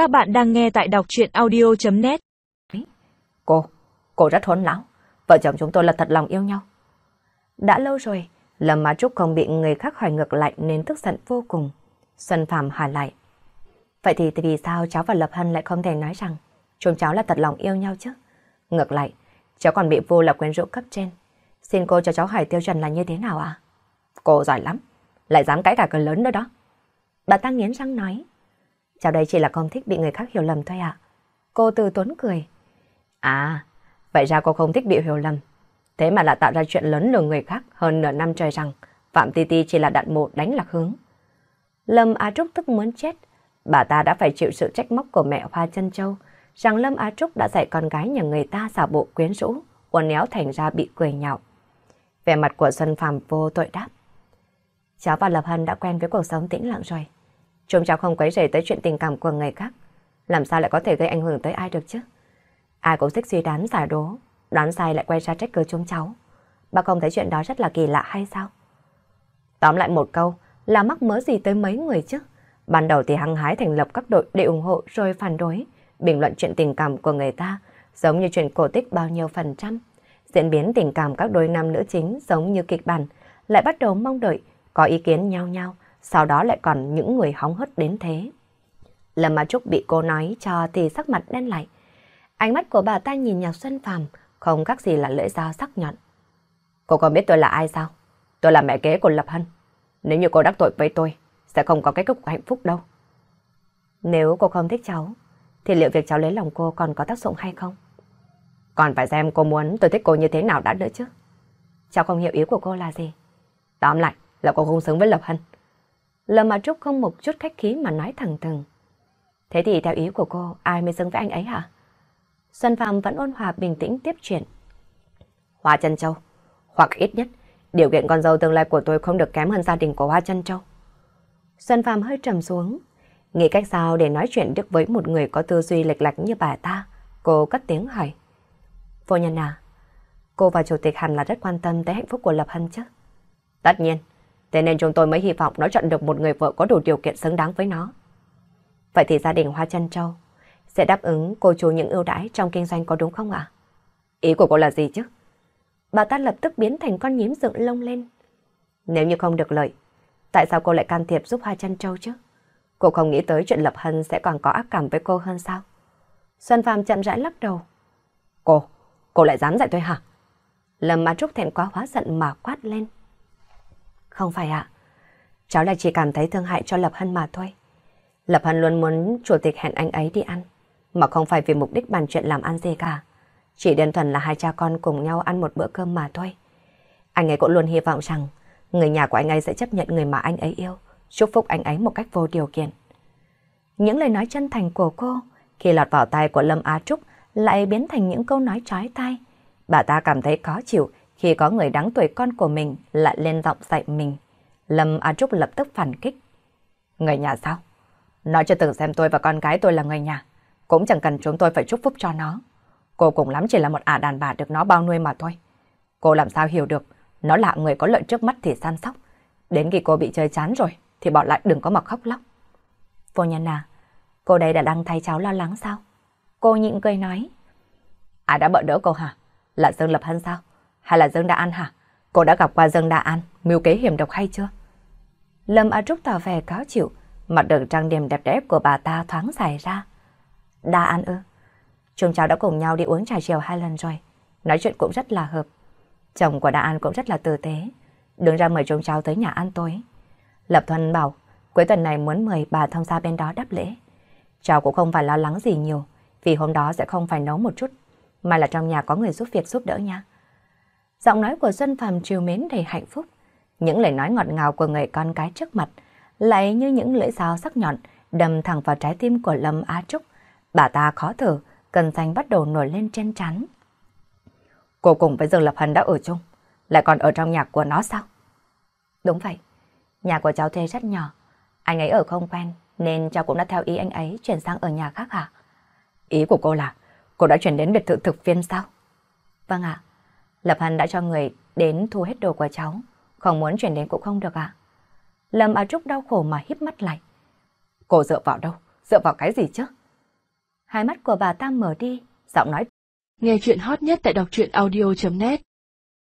Các bạn đang nghe tại đọc chuyện audio.net Cô, cô rất hỗn lão. Vợ chồng chúng tôi là thật lòng yêu nhau. Đã lâu rồi, Lâm Má Trúc không bị người khác hỏi ngược lại nên tức giận vô cùng. Xuân Phạm hỏi lại. Vậy thì vì sao cháu và Lập Hân lại không thể nói rằng chúng cháu là thật lòng yêu nhau chứ? Ngược lại, cháu còn bị vô là quyến rũ cấp trên. Xin cô cho cháu hỏi tiêu chuẩn là như thế nào ạ? Cô giỏi lắm, lại dám cãi cả cờ lớn nữa đó. Bà ta nghiến răng nói. Cháu đây chỉ là không thích bị người khác hiểu lầm thôi ạ. Cô từ tốn cười. À, vậy ra cô không thích bị hiểu lầm. Thế mà lại tạo ra chuyện lớn lừa người khác hơn nửa năm trời rằng Phạm Ti Ti chỉ là đạn mộ đánh lạc hướng. Lâm Á Trúc tức muốn chết. Bà ta đã phải chịu sự trách móc của mẹ Hoa Chân Châu rằng Lâm Á Trúc đã dạy con gái nhà người ta xả bộ quyến rũ, uốn éo thành ra bị cười nhạo. Vẻ mặt của Xuân Phạm vô tội đáp. Cháu và Lập Hân đã quen với cuộc sống tĩnh lặng rồi. Chúng cháu không quấy rầy tới chuyện tình cảm của người khác. Làm sao lại có thể gây ảnh hưởng tới ai được chứ? Ai cũng thích suy đoán giả đố, đoán sai lại quay ra trách cứ chúng cháu. Bà không thấy chuyện đó rất là kỳ lạ hay sao? Tóm lại một câu là mắc mớ gì tới mấy người chứ? Ban đầu thì hăng hái thành lập các đội để ủng hộ rồi phản đối, bình luận chuyện tình cảm của người ta, giống như chuyện cổ tích bao nhiêu phần trăm. Diễn biến tình cảm các đôi nam nữ chính giống như kịch bản, lại bắt đầu mong đợi, có ý kiến nhau nhau, sau đó lại còn những người hóng hớt đến thế. Lâm Mà Trúc bị cô nói cho thì sắc mặt đen lại. Ánh mắt của bà ta nhìn nhạc Xuân Phàm không khác gì là lưỡi dao sắc nhọn. Cô có biết tôi là ai sao? Tôi là mẹ kế của Lập Hân. Nếu như cô đắc tội với tôi, sẽ không có cái cục hạnh phúc đâu. Nếu cô không thích cháu, thì liệu việc cháu lấy lòng cô còn có tác dụng hay không? Còn phải xem cô muốn tôi thích cô như thế nào đã nữa chứ. Cháu không hiểu ý của cô là gì. Tóm lại là cô không xứng với Lập Hân. Lâm mà Trúc không một chút khách khí mà nói thẳng thừng. Thế thì theo ý của cô, ai mới xứng với anh ấy hả? Xuân Phạm vẫn ôn hòa bình tĩnh tiếp chuyện. Hoa Trân Châu, hoặc ít nhất, điều kiện con dâu tương lai của tôi không được kém hơn gia đình của Hoa Trân Châu. Xuân Phạm hơi trầm xuống, nghĩ cách sao để nói chuyện được với một người có tư duy lệch lạc như bà ta. Cô cất tiếng hỏi. Vô nhân à, cô và chủ tịch hẳn là rất quan tâm tới hạnh phúc của Lập Hân chứ? Tất nhiên, thế nên chúng tôi mới hy vọng nó chọn được một người vợ có đủ điều kiện xứng đáng với nó. Vậy thì gia đình Hoa Trân Châu sẽ đáp ứng cô chú những ưu đãi trong kinh doanh có đúng không ạ? Ý của cô là gì chứ? Bà ta lập tức biến thành con nhím dựng lông lên. Nếu như không được lợi, tại sao cô lại can thiệp giúp Hoa Trân Châu chứ? Cô không nghĩ tới chuyện Lập Hân sẽ còn có ác cảm với cô hơn sao? Xuân Phạm chậm rãi lắc đầu. Cô, cô lại dám dạy tôi hả? Lâm Mà Trúc thẹn quá hóa giận mà quát lên. Không phải ạ. Cháu là chỉ cảm thấy thương hại cho Lập Hân mà thôi. Lập Hân luôn muốn chủ tịch hẹn anh ấy đi ăn, mà không phải vì mục đích bàn chuyện làm ăn gì cả. Chỉ đơn thuần là hai cha con cùng nhau ăn một bữa cơm mà thôi. Anh ấy cũng luôn hy vọng rằng người nhà của anh ấy sẽ chấp nhận người mà anh ấy yêu, chúc phúc anh ấy một cách vô điều kiện. Những lời nói chân thành của cô khi lọt vào tay của Lâm Á Trúc lại biến thành những câu nói trói tai. Bà ta cảm thấy khó chịu khi có người đáng tuổi con của mình lại lên giọng dạy mình. Lâm Á Trúc lập tức phản kích. Người nhà sao? Nó chưa từng xem tôi và con gái tôi là người nhà. Cũng chẳng cần chúng tôi phải chúc phúc cho nó. Cô cùng lắm chỉ là một ả đàn bà được nó bao nuôi mà thôi. Cô làm sao hiểu được, nó là người có lợi trước mắt thì săn sóc. Đến khi cô bị chơi chán rồi, thì bỏ lại đừng có mà khóc lóc. Vô nhân à, cô đây đã đang thay cháu lo lắng sao? Cô nhịn cười nói. Ai đã bỡ đỡ cô hả? Là Dương Lập Hân sao? Hay là Dương Đa An hả? Cô đã gặp qua Dương Đa An, mưu kế hiểm độc hay chưa? Lâm A Trúc tỏ vẻ cáo chịu, mặt đường trang điểm đẹp đẽ của bà ta thoáng dài ra. Đa An ư? Chúng cháu đã cùng nhau đi uống trà chiều hai lần rồi. Nói chuyện cũng rất là hợp. Chồng của Đa An cũng rất là tử tế. Đứng ra mời chúng cháu tới nhà ăn tối. Lập Thuần bảo cuối tuần này muốn mời bà thông gia bên đó đáp lễ. Cháu cũng không phải lo lắng gì nhiều vì hôm đó sẽ không phải nấu một chút mà là trong nhà có người giúp việc giúp đỡ nha. Giọng nói của Xuân Phạm chiều mến đầy hạnh phúc. Những lời nói ngọt ngào của người con cái trước mặt lại như những lưỡi dao sắc nhọn đâm thẳng vào trái tim của Lâm Á Trúc. Bà ta khó thở, cần xanh bắt đầu nổi lên trên trán. Cô cùng với Dương Lập Hân đã ở chung, lại còn ở trong nhà của nó sao? Đúng vậy, nhà của cháu thuê rất nhỏ. Anh ấy ở không quen, nên cháu cũng đã theo ý anh ấy chuyển sang ở nhà khác hả? Ý của cô là, cô đã chuyển đến biệt thự thực viên sao? Vâng ạ, Lập Hân đã cho người đến thu hết đồ của cháu, không muốn chuyển đến cũng không được ạ. Lâm Á Trúc đau khổ mà híp mắt lại. Cô dựa vào đâu? Dựa vào cái gì chứ? Hai mắt của bà ta mở đi, giọng nói. Nghe chuyện hot nhất tại đọc truyện audio.net